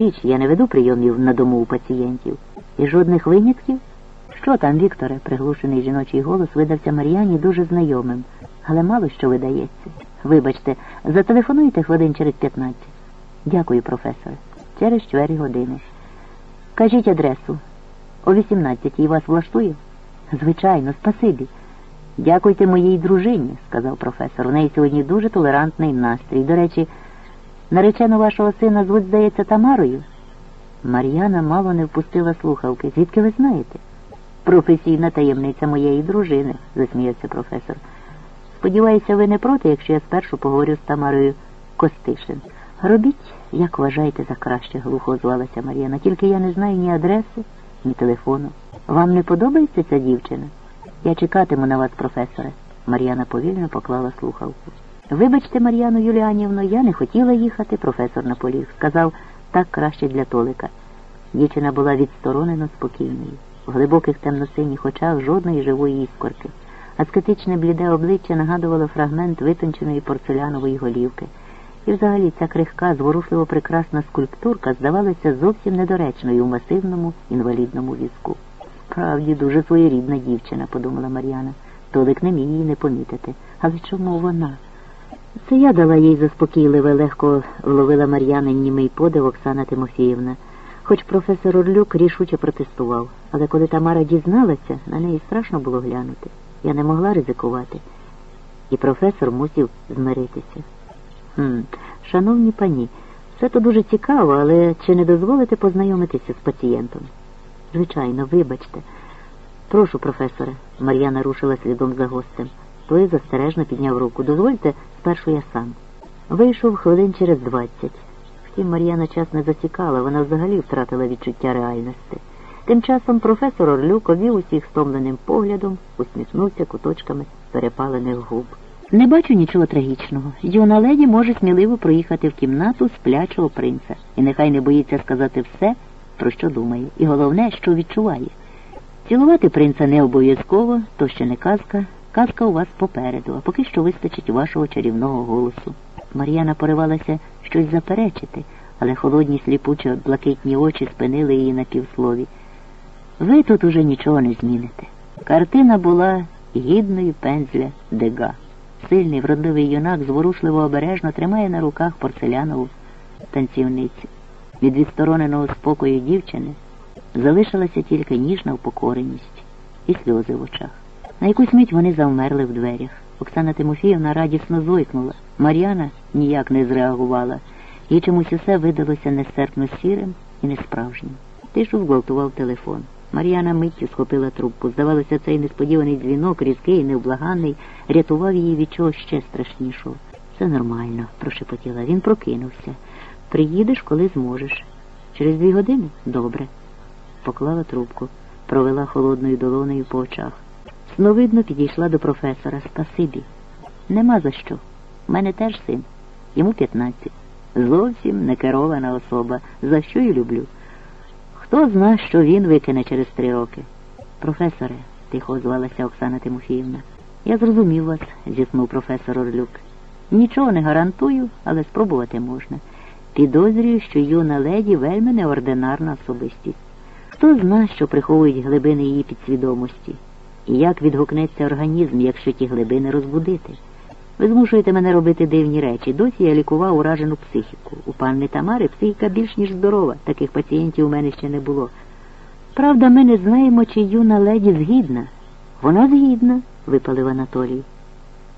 Річ, я не веду прийомів на дому у пацієнтів. І жодних винятків? Що там, Вікторе? приглушений жіночий голос видався Мар'яні дуже знайомим, але мало що видається. Вибачте, зателефонуйте хвилин через 15. Дякую, професоре. Через чверть години. Кажіть адресу. О 18 вас влаштує? Звичайно, спасибі. Дякуйте моїй дружині, сказав професор. У неї сьогодні дуже толерантний настрій. До речі, наречену вашого сина звуть, здається, Тамарою. Мар'яна мало не впустила слухавки. Звідки ви знаєте? Професійна таємниця моєї дружини, засміявся професор. Сподіваюся, ви не проти, якщо я спершу поговорю з Тамарою Костишин. Робіть, як вважаєте за краще, глухо озвалася Мар'яна. Тільки я не знаю ні адреси, ні телефону. Вам не подобається ця дівчина? Я чекатиму на вас, професоре. Мар'яна повільно поклала слухавку. Вибачте, Мар'яну Юліанівно, я не хотіла їхати, професор наполіг. Сказав, так краще для Толика. Дівчина була відсторонено спокійною. В глибоких темно-синіх очах жодної живої іскорки. Аскетичне бліде обличчя нагадувало фрагмент витонченої порцелянової голівки. І взагалі ця крихка, зворушливо прекрасна скульптурка здавалася зовсім недоречною у масивному інвалідному візку. Справді дуже своєрідна дівчина, подумала Мар'яна. Толик не міг її не помітити. Але чому вона? Це я дала їй заспокійливе, легко вловила Мар'янин німий подив Оксана Тимофіївна. Хоч професор Орлюк рішуче протестував, але коли Тамара дізналася, на неї страшно було глянути. Я не могла ризикувати. І професор мусив змиритися. Хм, Шановні пані, все то дуже цікаво, але чи не дозволите познайомитися з пацієнтом? Звичайно, вибачте. Прошу, професоре, Мар'яна рушила слідом за гостем. Той застережно підняв руку. Дозвольте, спершу я сам. Вийшов хвилин через двадцять. Втім, Мар'яна час не зацікала, вона взагалі втратила відчуття реальності. Тим часом професор Орлюк обвів усіх стомленим поглядом, усміхнувся куточками перепалених губ. Не бачу нічого трагічного. Юна леді може сміливо проїхати в кімнату сплячого принца, і нехай не боїться сказати все, про що думає, і головне, що відчуває. Цілувати принца не обов'язково, то ще не казка. Казка у вас попереду, а поки що вистачить вашого чарівного голосу. Мар'яна поривалася щось заперечити, але холодні сліпучі блакитні очі спинили її на півслові. Ви тут уже нічого не зміните. Картина була гідною пензля дега. Сильний вродливий юнак зворушливо обережно тримає на руках порцелянову танцівницю. Від відстороненого спокою дівчини залишилася тільки ніжна впокореність і сльози в очах. На якусь мить вони завмерли в дверях. Оксана Тимофіївна радісно зойкнула. Мар'яна ніяк не зреагувала, їй чомусь усе видалося нестерпно сірим і несправжнім. Тишу зґвалтував телефон. Мар'яна миттю схопила трубку. Здавалося, цей несподіваний дзвінок, різкий і невблаганний, рятував її від чогось ще страшнішого. Все нормально, прошепотіла. Він прокинувся. Приїдеш, коли зможеш. Через дві години? Добре. Поклала трубку, провела холодною долонею по очах. Сновидно підійшла до професора. Спасибі. Нема за що. У мене теж син. Йому 15. Зовсім не керована особа. За що й люблю. Хто зна, що він викине через три роки? Професоре, тихо звалася Оксана Тимофіївна. Я зрозумів вас, зіснув професор Орлюк. Нічого не гарантую, але спробувати можна. Підозрюю, що юна леді вельми неординарна особистість. Хто зна, що приховують глибини її підсвідомості, і як відгукнеться організм, якщо ті глибини розбудити. Ви змушуєте мене робити дивні речі. Досі я лікував уражену психіку. У панни Тамари психіка більш ніж здорова. Таких пацієнтів у мене ще не було. Правда, ми не знаємо, чи юна леді згідна. Вона згідна, випалив Анатолій.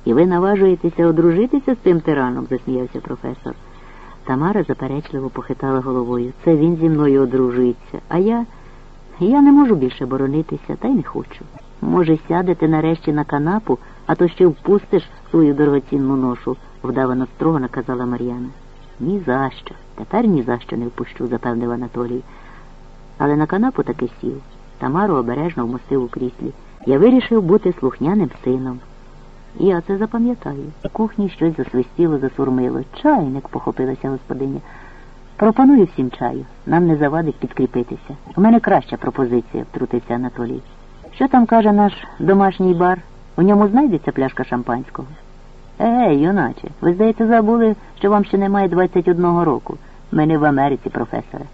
І ви наважуєтеся одружитися з цим тираном, засміявся професор. Тамара заперечливо похитала головою. Це він зі мною одружується, а я. Я не можу більше боронитися, та й не хочу. Може, сядете нарешті на канапу, а то ще впустиш свою дорогоцінну ношу, вдавано строго наказала Мар'яна. Ні за що. Тепер ні за що не впущу, запевнив Анатолій. Але на канапу таки сів. Тамару обережно вмостив у кріслі. Я вирішив бути слухняним сином. І я це запам'ятаю. У кухні щось засвистіло, засурмило. Чайник, похопилася господиня. Пропоную всім чаю. Нам не завадить підкріпитися. У мене краща пропозиція, втрутився Анатолій. Що там каже наш домашній бар? У ньому знайдеться пляшка шампанського? Ей, юначе, ви, здається, забули, що вам ще немає 21 року. Ми в Америці, професоре.